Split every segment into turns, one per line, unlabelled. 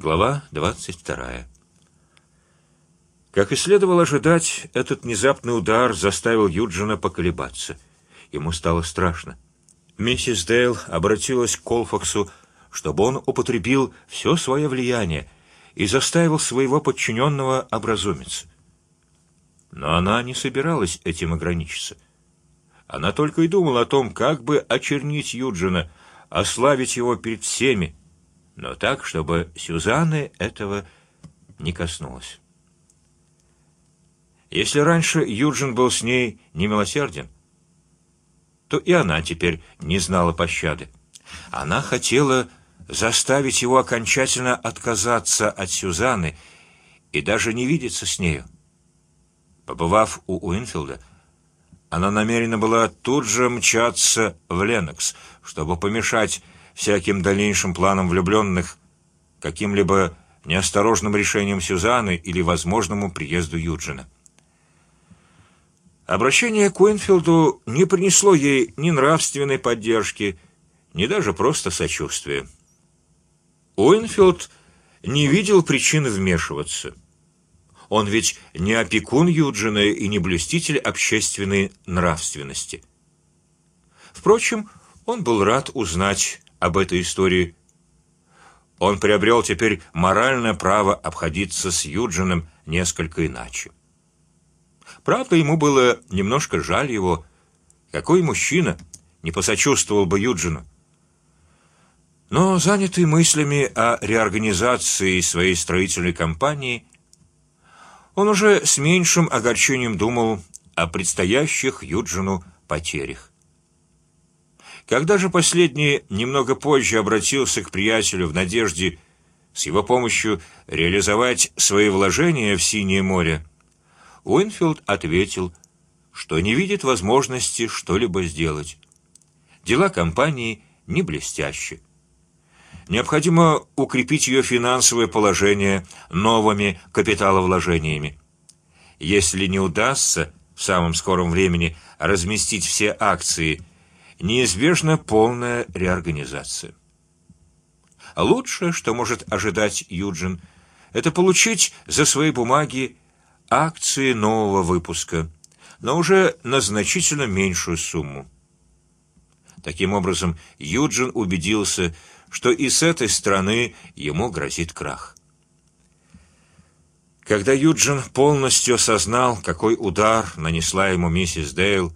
Глава двадцать вторая. Как и следовало ожидать, этот внезапный удар заставил Юджина поколебаться. Ему стало страшно. Миссис Дейл обратилась к Колфаксу, чтобы он употребил все свое влияние и заставил своего подчиненного образумиться. Но она не собиралась этим ограничиться. Она только и думала о том, как бы очернить Юджина, ославить его перед всеми, но так, чтобы Сюзанны этого не коснулось. Если раньше Юджин был с ней немилосерден, то и она теперь не знала пощады. Она хотела заставить его окончательно отказаться от Сюзанны и даже не видеться с нею. Побывав у Уинфилда, она намерена была тут же мчаться в Ленокс, чтобы помешать всяким дальнейшим планам влюбленных, каким-либо неосторожным решением Сюзанны или возможному приезду Юджина. Обращение к Уинфилду не принесло ей ни нравственной поддержки, ни даже просто сочувствия. Уинфилд не видел причин вмешиваться. Он ведь не опекун Юджина и не блюститель общественной нравственности. Впрочем, он был рад узнать об этой истории. Он приобрел теперь моральное право обходиться с Юджином несколько иначе. Правда, ему было немножко жаль его. Какой мужчина не посочувствовал бы Юджину? Но занятый мыслями о реорганизации своей строительной компании, он уже с меньшим огорчением думал о предстоящих Юджину потерях. Когда же последний немного позже обратился к приятелю в надежде с его помощью реализовать свои вложения в синее море, Уинфилд ответил, что не видит возможности что-либо сделать. Дела компании не блестящие. Необходимо укрепить ее финансовое положение новыми капиталовложениями. Если не удастся в самом скором времени разместить все акции неизбежна полная реорганизация. Лучшее, что может ожидать Юджин, это получить за свои бумаги акции нового выпуска, но уже на значительно меньшую сумму. Таким образом, Юджин убедился, что и с этой стороны ему грозит крах. Когда Юджин полностью осознал, какой удар нанесла ему миссис Дейл,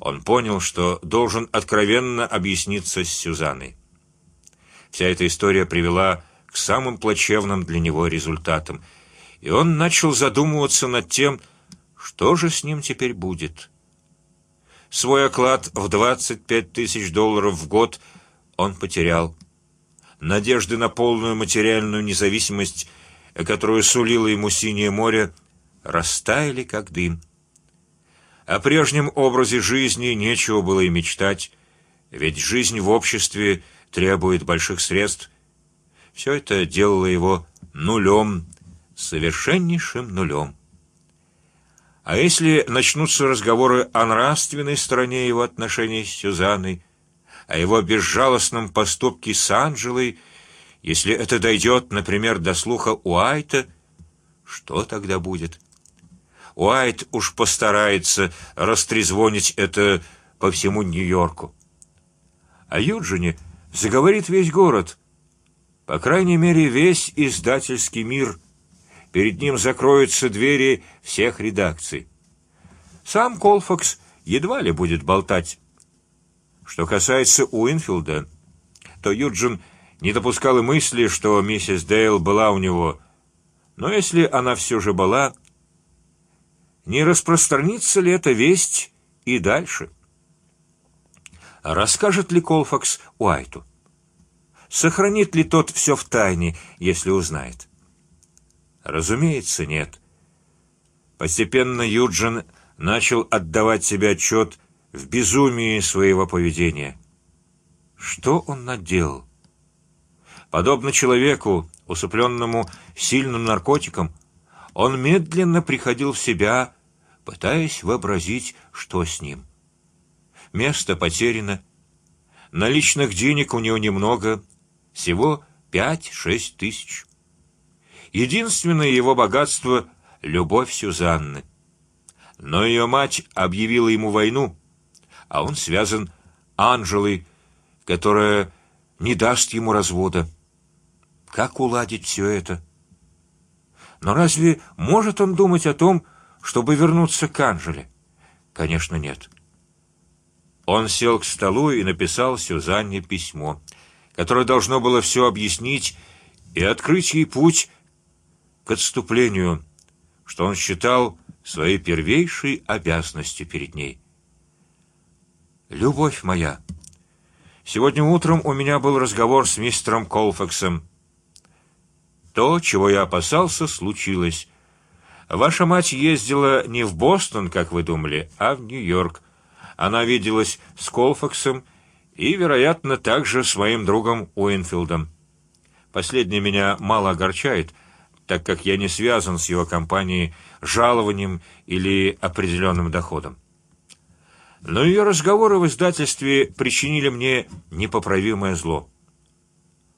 он понял, что должен откровенно объясниться с Сюзанной. Вся эта история привела к самым плачевным для него результатам, и он начал задумываться над тем, что же с ним теперь будет. Свой оклад в двадцать пять тысяч долларов в год он потерял. Надежды на полную материальную независимость, которую сулило ему синее море, растаяли как дым. О прежнем образе жизни нечего было и мечтать, ведь жизнь в обществе требует больших средств. Все это делало его нулем, совершеннейшим нулем. А если начнутся разговоры о нравственной стороне его отношений с Сюзанной, о его безжалостном поступке с Анжелой, если это дойдет, например, до слуха Уайта, что тогда будет? Уайт уж постарается растрезвонить это по всему Нью-Йорку. А Юджине заговорит весь город, по крайней мере весь издательский мир. Перед ним закроются двери всех редакций. Сам Колфакс едва ли будет болтать. Что касается Уинфилда, то Юджин не допускал и мысли, что миссис Дейл была у него. Но если она все же была, не распространится ли эта весть и дальше? Расскажет ли Колфакс Уайту? Сохранит ли тот все в тайне, если узнает? Разумеется, нет. Постепенно Юджин начал отдавать себе отчет в безумии своего поведения. Что он наделал? Подобно человеку, усыпленному сильным наркотиком, он медленно приходил в себя, пытаясь вообразить, что с ним. Место потеряно, наличных денег у него немного, всего пять-шесть тысяч. Единственное его богатство — любовь Сюзанны. Но ее мать объявила ему войну, а он связан Анжелой, которая не даст ему развода. Как уладить все это? Но разве может он думать о том, чтобы вернуться к Анжеле? Конечно, нет. Он сел к столу и написал Сюзанне письмо, которое должно было все объяснить и открыть ей путь к отступлению, что он считал своей первейшей обязанностью перед ней. Любовь моя, сегодня утром у меня был разговор с мистером Колфаксом. То, чего я опасался, случилось. Ваша мать ездила не в Бостон, как вы думали, а в Нью-Йорк. Она виделась с Колфаксом и, вероятно, также с моим другом Уинфилдом. Последний меня мало огорчает, так как я не связан с его компанией жалованием или определенным доходом. Но ее разговоры в издательстве причинили мне непоправимое зло.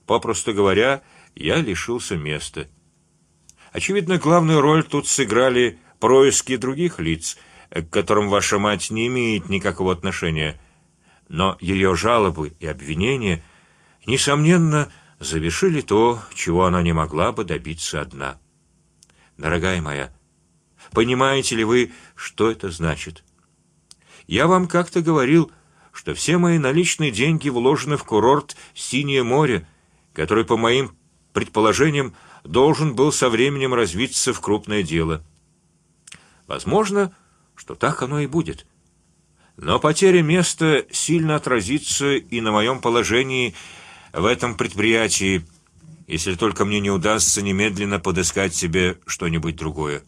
Попросту говоря, я лишился места. Очевидно, главную роль тут сыграли происки других лиц, к которым ваша мать не имеет никакого отношения, но ее жалобы и обвинения, несомненно, завершили то, чего она не могла бы добиться одна. Дорогая моя, понимаете ли вы, что это значит? Я вам как-то говорил, что все мои наличные деньги вложены в курорт Синее море, который, по моим предположениям, должен был со временем развиться в крупное дело. Возможно, что так оно и будет. Но потеря места сильно отразится и на моем положении в этом предприятии, если только мне не удастся немедленно подыскать себе что-нибудь другое.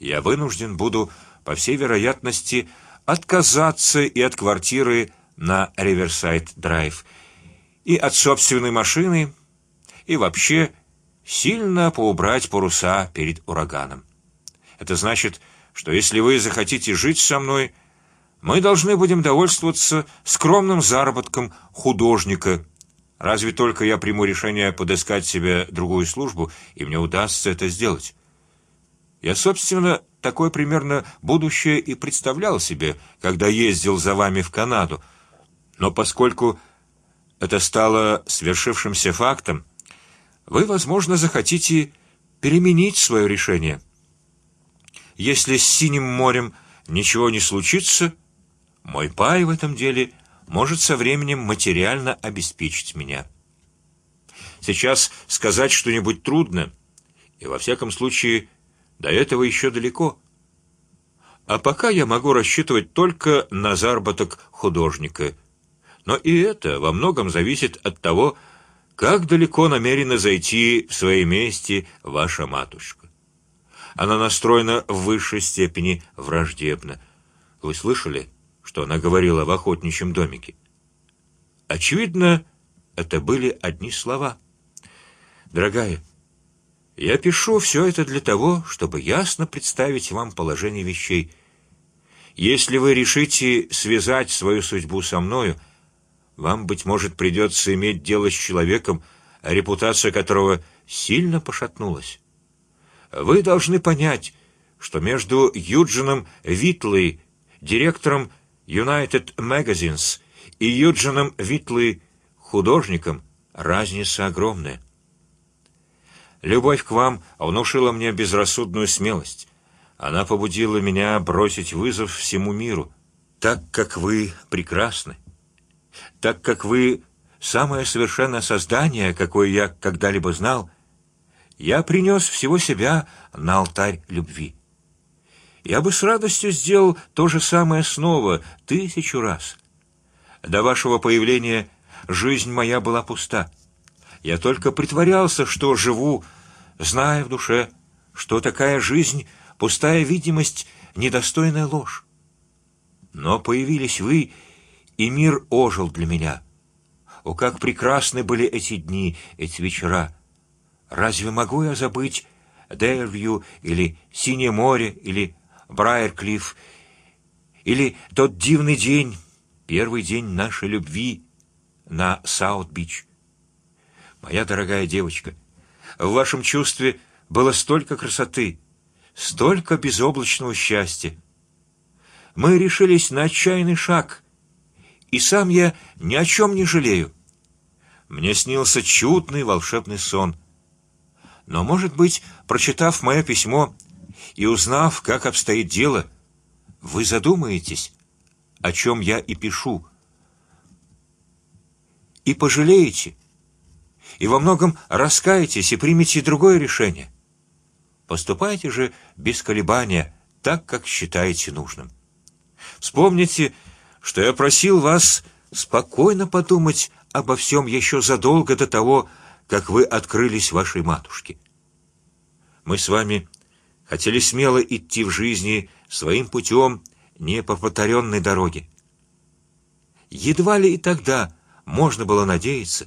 Я вынужден буду, по всей вероятности, отказаться и от квартиры на Риверсайд Драйв, и от собственной машины, и вообще сильно поубрать паруса перед ураганом. Это значит, что если вы захотите жить со мной, мы должны будем довольствоваться скромным заработком художника. Разве только я приму решение подыскать себе другую службу, и мне удастся это сделать. Я, собственно, такое примерно будущее и представлял себе, когда ездил за вами в Канаду. Но поскольку это стало свершившимся фактом, вы, возможно, захотите переменить свое решение. Если с синим морем ничего не случится, мой пай в этом деле может со временем материально обеспечить меня. Сейчас сказать что-нибудь трудно, и во всяком случае до этого еще далеко. А пока я могу рассчитывать только на заработок художника, но и это во многом зависит от того, как далеко намерена зайти в своей мести ваша матушка. Она настроена в высшей степени враждебно. Вы слышали, что она говорила в охотничьем домике? Очевидно, это были одни слова. Дорогая, я пишу все это для того, чтобы ясно представить вам положение вещей. Если вы решите связать свою судьбу со мною, вам быть может придется иметь дело с человеком, репутация которого сильно пошатнулась. Вы должны понять, что между Юджином Витлой, директором United Magazines, и Юджином Витлой, художником, разница огромная. Любовь к вам внушила мне безрассудную смелость. Она побудила меня бросить вызов всему миру, так как вы прекрасны так как вы самое совершенное создание, какое я когда-либо знал, я принес всего себя на алтарь любви. Я бы с радостью сделал то же самое снова тысячу раз. До вашего появления жизнь моя была пуста. Я только притворялся, что живу, зная в душе, что такая жизнь пустая видимость, недостойная ложь. Но появились вы и мир ожил для меня. О, как прекрасны были эти дни, эти вечера! Разве могу я забыть Дервью или Синее море или Брайерклифф или тот дивный день, первый день нашей любви на Саут-Бич? моя дорогая девочка, в вашем чувстве было столько красоты, столько безоблачного счастья. Мы решились на отчаянный шаг, и сам я ни о чем не жалею. Мне снился чудный волшебный сон. Но, может быть, прочитав мое письмо и узнав, как обстоит дело, вы задумаетесь, о чем я и пишу, и пожалеете, и во многом раскаетесь и примете другое решение. Поступайте же без колебания, так как считаете нужным. Вспомните, что я просил вас спокойно подумать обо всем еще задолго до того, как вы открылись вашей матушке. Мы с вами хотели смело идти в жизни своим путем, не по повторенной дороге. Едва ли и тогда можно было надеяться,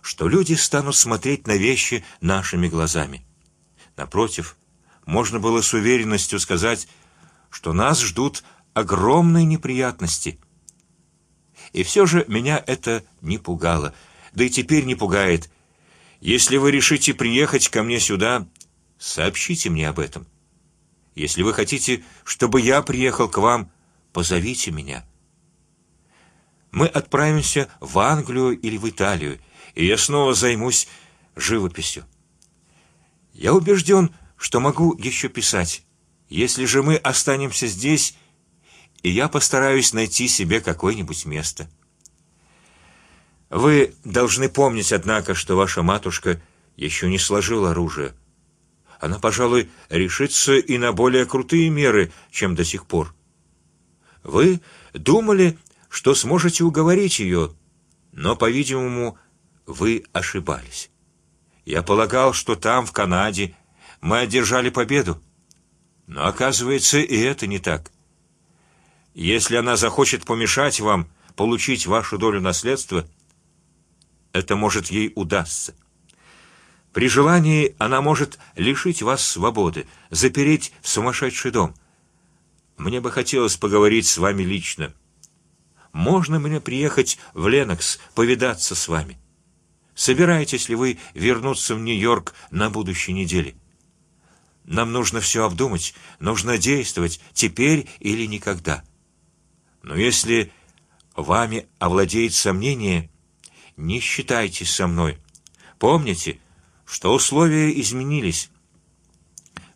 что люди станут смотреть на вещи нашими глазами. Напротив, можно было с уверенностью сказать, что нас ждут огромные неприятности, и все же меня это не пугало, да и теперь не пугает. Если вы решите приехать ко мне сюда, сообщите мне об этом. Если вы хотите, чтобы я приехал к вам, позовите меня. Мы отправимся в Англию или в Италию, и я снова займусь живописью. Я убежден, что могу еще писать. Если же мы останемся здесь, и я постараюсь найти себе какое-нибудь место. Вы должны помнить, однако, что ваша матушка еще не сложила оружие. Она, пожалуй, решится и на более крутые меры, чем до сих пор. Вы думали, что сможете уговорить ее, но, по-видимому, вы ошибались. Я полагал, что там, в Канаде, мы одержали победу, но оказывается и это не так. Если она захочет помешать вам получить вашу долю наследства, это может ей удастся. При желании она может лишить вас свободы, запереть в сумасшедший дом. Мне бы хотелось поговорить с вами лично. Можно мне приехать в Ленокс повидаться с вами? Собираетесь ли вы вернуться в Нью-Йорк на будущей неделе? Нам нужно все обдумать, нужно действовать теперь или никогда. Но если вами овладеет сомнение, не считайтесь со мной. Помните, что условия изменились.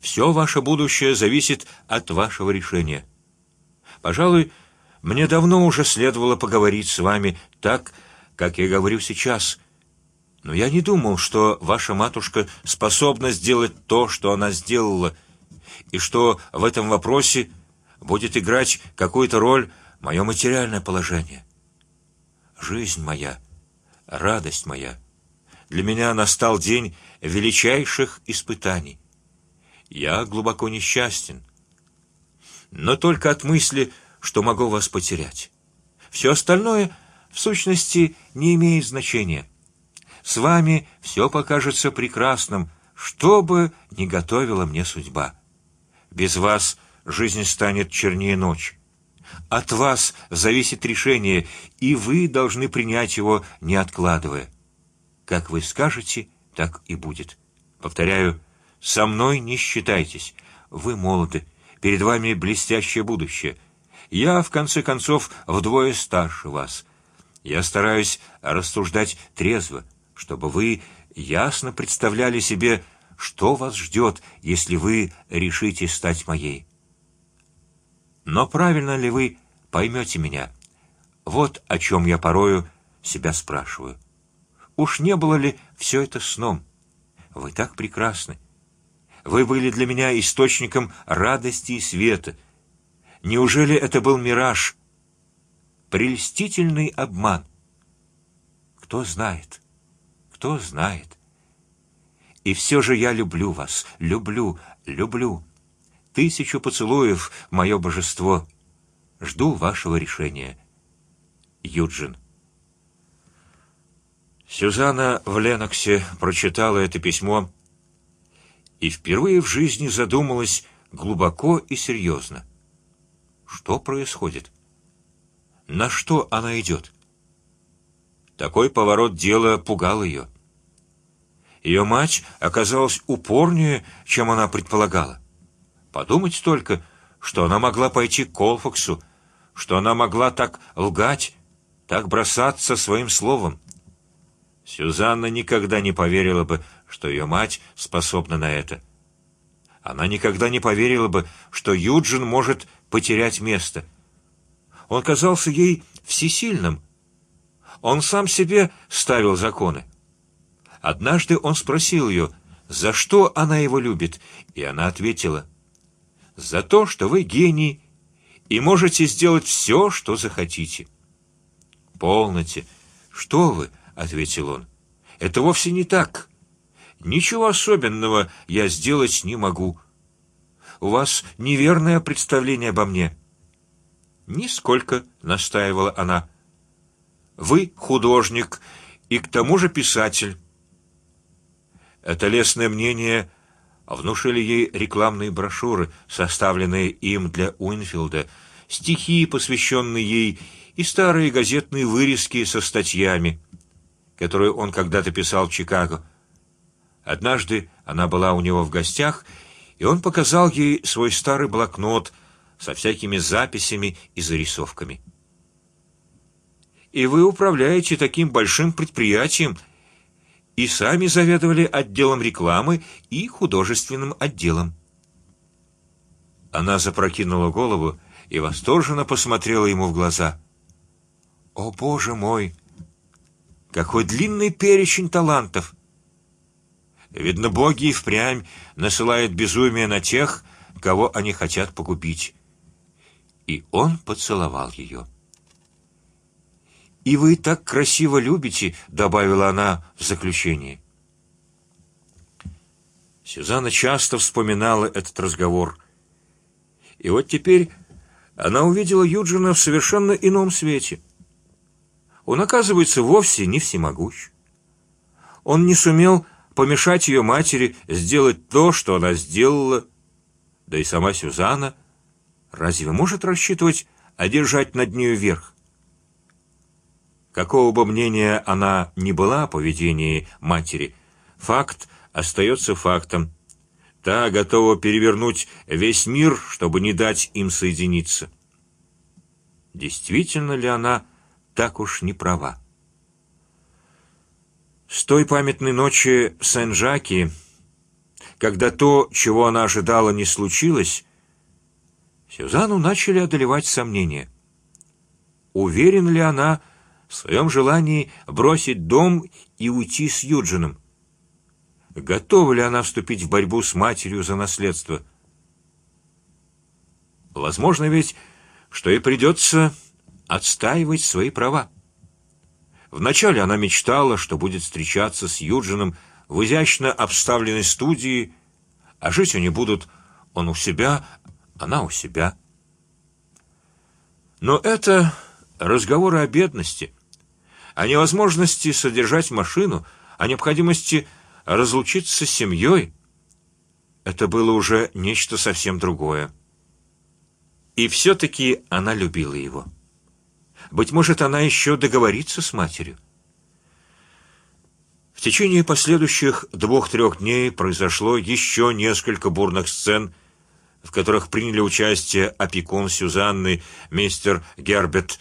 Все ваше будущее зависит от вашего решения. Пожалуй, мне давно уже следовало поговорить с вами так, как я говорю сейчас. Но я не думал, что ваша матушка способна сделать то, что она сделала, и что в этом вопросе будет играть какую-то роль мое материальное положение, жизнь моя, радость моя. Для меня настал день величайших испытаний. Я глубоко несчастен, но только от мысли, что могу вас потерять. Все остальное, в сущности, не имеет значения. С вами все покажется прекрасным, что бы ни готовила мне судьба. Без вас жизнь станет чернее ночи. От вас зависит решение, и вы должны принять его, не откладывая. Как вы скажете, так и будет. Повторяю, со мной не считайтесь. Вы молоды, перед вами блестящее будущее. Я в конце концов вдвое старше вас. Я стараюсь рассуждать трезво, чтобы вы ясно представляли себе, что вас ждет, если вы решите стать моей. Но правильно ли вы поймете меня? Вот о чем я порою себя спрашиваю. Уж не было ли все это сном? Вы так прекрасны. Вы были для меня источником радости и света. Неужели это был мираж? Прельстительный обман. Кто знает? Кто знает? И все же я люблю вас, люблю, люблю тысячу поцелуев, мое божество. Жду вашего решения. Юджин. Сюзанна в Леноксе прочитала это письмо и впервые в жизни задумалась глубоко и серьезно. Что происходит? На что она идет? Такой поворот дела пугал ее. Ее мать оказалась упорнее, чем она предполагала. Подумать только, что она могла пойти к Колфаксу, что она могла так лгать, так бросаться своим словом. Сюзанна никогда не поверила бы, что ее мать способна на это. Она никогда не поверила бы, что Юджин может потерять место. Он казался ей всесильным. Он сам себе ставил законы. Однажды он спросил ее, за что она его любит, и она ответила: за то, что вы гений и можете сделать все, что захотите. Полноте, что вы, ответил он. Это вовсе не так. Ничего особенного я сделать не могу. У вас неверное представление обо мне. Нисколько, настаивала она. Вы художник и к тому же писатель. Это лестное мнение внушили ей рекламные брошюры, составленные им для Уинфилда, стихи, посвященные ей, и старые газетные вырезки со статьями, которые он когда-то писал в Чикаго. Однажды она была у него в гостях, и он показал ей свой старый блокнот со всякими записями и зарисовками. И вы управляете таким большим предприятием, и сами заведовали отделом рекламы и художественным отделом. Она запрокинула голову и восторженно посмотрела ему в глаза. О Боже мой! Какой длинный перечень талантов! Видно, боги и впрямь насылают безумие на тех, кого они хотят погубить. И он поцеловал ее. И вы так красиво любите, добавила она в заключение. Сюзанна часто вспоминала этот разговор, и вот теперь она увидела Юджина в совершенно ином свете. Он оказывается вовсе не всемогущ. Он не сумел помешать ее матери сделать то, что она сделала, да и сама Сюзанна разве может рассчитывать одержать над нею верх? Какого бы мнения она ни была о поведении матери, факт остается фактом. Та готова перевернуть весь мир, чтобы не дать им соединиться. Действительно ли она так уж не права? С той памятной ночи в Сен-Жаки, когда то, чего она ожидала, не случилось, Сюзанну начали одолевать сомнения. Уверен ли она, в своем желании бросить дом и уйти с Юджином? Готова ли она вступить в борьбу с матерью за наследство? Возможно ведь, что ей придется отстаивать свои права. Вначале она мечтала, что будет встречаться с Юджином в изящно обставленной студии, а жить они будут он у себя, она у себя. Но это разговоры о бедности о невозможности содержать машину, о необходимости разлучиться с семьей. Это было уже нечто совсем другое. И все-таки она любила его. Быть может, она еще договорится с матерью. В течение последующих двух-трех дней произошло еще несколько бурных сцен, в которых приняли участие опекун Сюзанны, мистер Герберт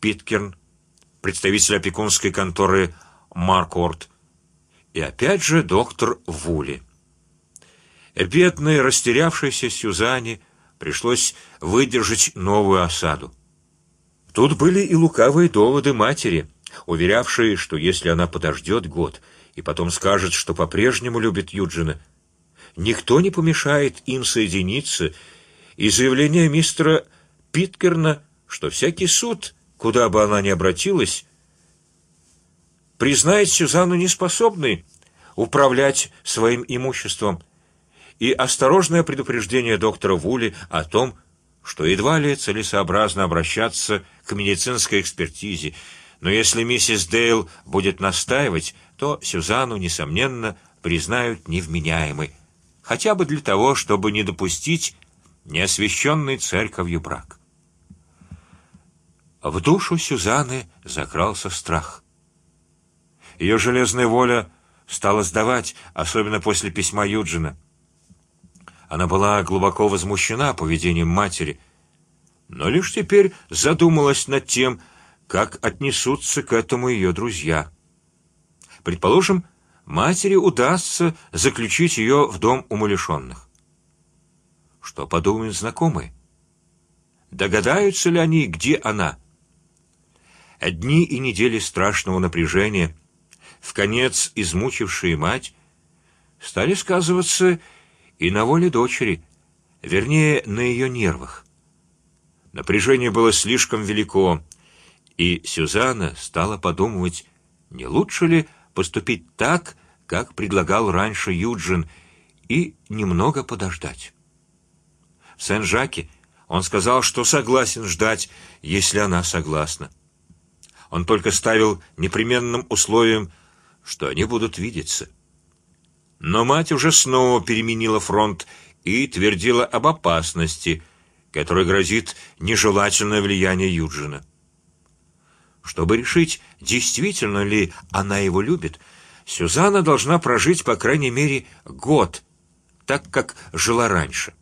Питкерн, представитель опекунской конторы Маркорт и опять же доктор Вули. Бедной, растерявшейся Сюзанне пришлось выдержать новую осаду. Тут были и лукавые доводы матери, уверявшие, что если она подождет год и потом скажет, что по-прежнему любит Юджина, никто не помешает им соединиться, и заявление мистера Питкерна, что всякий суд куда бы она ни обратилась, признает Сюзанну неспособной управлять своим имуществом, и осторожное предупреждение доктора Вули о том, что едва ли целесообразно обращаться к медицинской экспертизе, но если миссис Дейл будет настаивать, то Сюзанну несомненно признают невменяемой, хотя бы для того, чтобы не допустить неосвященный церковью брак. В душу Сюзанны закрался страх. Ее железная воля стала сдавать, особенно после письма Юджина. Она была глубоко возмущена поведением матери, но лишь теперь задумалась над тем, как отнесутся к этому ее друзья. Предположим, матери удастся заключить ее в дом умалишенных. Что подумают знакомые? Догадаются ли они, где она? Дни и недели страшного напряжения, в конец измучившие мать, стали сказываться и на воле дочери, вернее, на ее нервах. Напряжение было слишком велико, и Сюзанна стала подумывать, не лучше ли поступить так, как предлагал раньше Юджин, и немного подождать. В Сен-Жаке он сказал, что согласен ждать, если она согласна. Он только ставил непременным условием, что они будут видеться. Но мать уже снова переменила фронт и твердила об опасности, которой грозит нежелательное влияние Юджина. Чтобы решить, действительно ли она его любит, Сюзанна должна прожить по крайней мере год, так как жила раньше.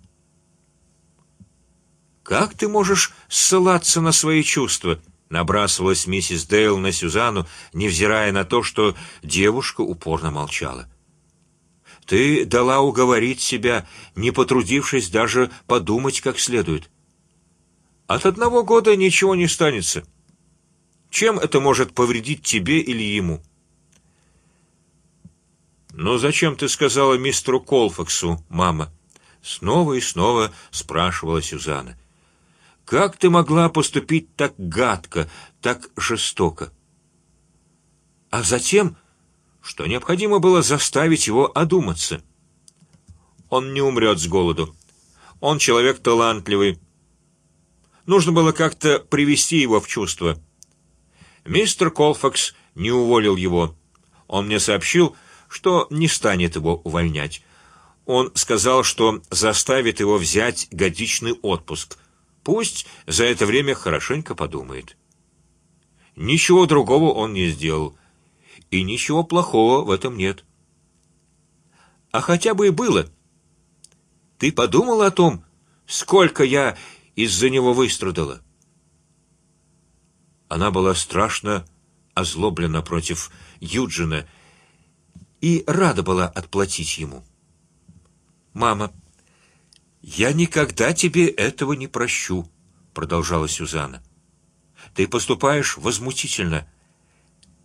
Как ты можешь ссылаться на свои чувства? Набрасывалась миссис Дейл на Сюзанну, невзирая на то, что девушка упорно молчала. Ты дала уговорить себя, не потрудившись даже подумать как следует. От одного года ничего не станется. Чем это может повредить тебе или ему? Но зачем ты сказала мистеру Колфаксу, мама? Снова и снова спрашивала Сюзанна. Как ты могла поступить так гадко, так жестоко? А затем, что необходимо было заставить его одуматься. Он не умрет с голоду. Он человек талантливый. Нужно было как-то привести его в чувство. Мистер Колфакс не уволил его. Он мне сообщил, что не станет его увольнять. Он сказал, что заставит его взять годичный отпуск Пусть за это время хорошенько подумает. Ничего другого он не сделал, и ничего плохого в этом нет. А хотя бы и было. Ты подумал о том, сколько я из-за него выстрадала? Она была страшно озлоблена против Юджина и рада была отплатить ему. Мама, я никогда тебе этого не прощу, продолжала Сюзанна. Ты поступаешь возмутительно.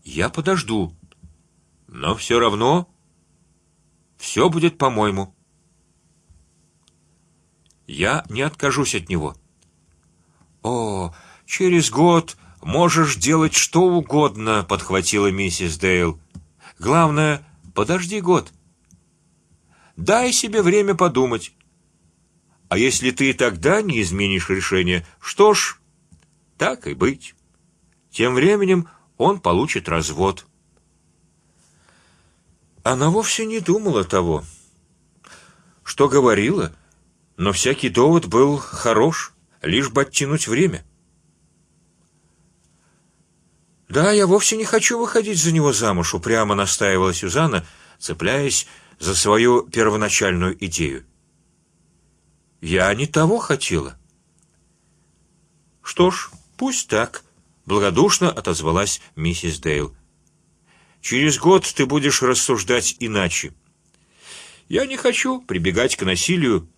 Я подожду, но все равно все будет по-моему. Я не откажусь от него. О, через год можешь делать что угодно, подхватила миссис Дейл. Главное, подожди год. Дай себе время подумать. А если ты тогда не изменишь решение, что ж, так и быть. Тем временем он получит развод. Она вовсе не думала того, что говорила, но всякий довод был хорош, лишь бы оттянуть время. Да, я вовсе не хочу выходить за него замуж, упрямо настаивала Сюзанна, цепляясь за свою первоначальную идею. Я не того хотела. Что ж, пусть так. Благодушно отозвалась миссис Дейл. Через год ты будешь рассуждать иначе. Я не хочу прибегать к насилию,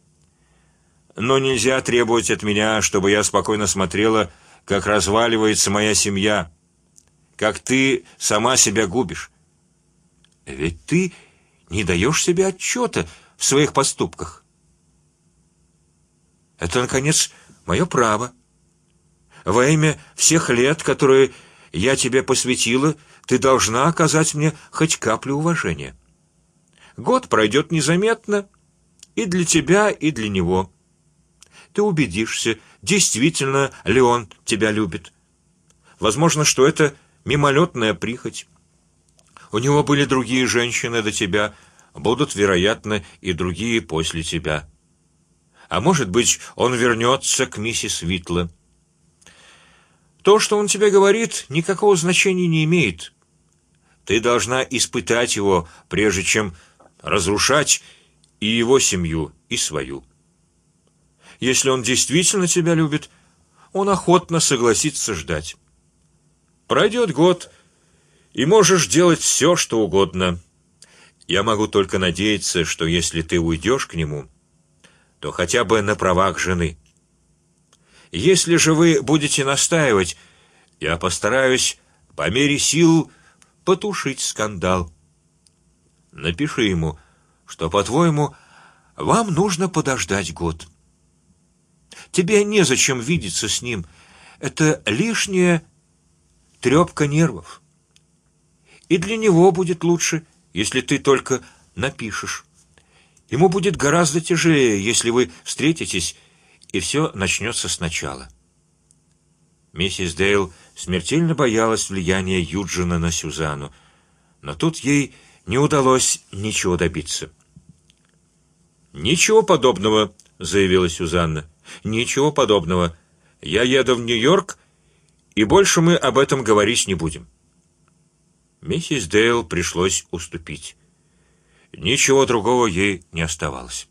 но нельзя требовать от меня, чтобы я спокойно смотрела, как разваливается моя семья, как ты сама себя губишь. Ведь ты не даешь себе отчета в своих поступках. Это наконец мое право. Во имя всех лет, которые я тебе посвятила, ты должна оказать мне хоть каплю уважения. Год пройдет незаметно и для тебя, и для него. Ты убедишься, действительно ли он тебя любит. Возможно, что это мимолетная прихоть. У него были другие женщины до тебя, будут, вероятно, и другие после тебя а может быть, он вернется к миссис Витла. То, что он тебе говорит, никакого значения не имеет. Ты должна испытать его, прежде чем разрушать и его семью, и свою. Если он действительно тебя любит, он охотно согласится ждать. Пройдет год, и можешь делать все, что угодно. Я могу только надеяться, что если ты уйдешь к нему, то хотя бы на правах жены. Если же вы будете настаивать, я постараюсь по мере сил потушить скандал. Напиши ему, что по-твоему вам нужно подождать год. Тебе не зачем видеться с ним, это лишняя трепка нервов. И для него будет лучше, если ты только напишешь. Ему будет гораздо тяжелее, если вы встретитесь и все начнется сначала. Миссис Дейл смертельно боялась влияния Юджина на Сюзану, но тут ей не удалось ничего добиться. Ничего подобного, заявила Сюзанна. Ничего подобного. Я еду в Нью-Йорк, и больше мы об этом говорить не будем. Миссис Дейл пришлось уступить. Ничего другого ей не оставалось.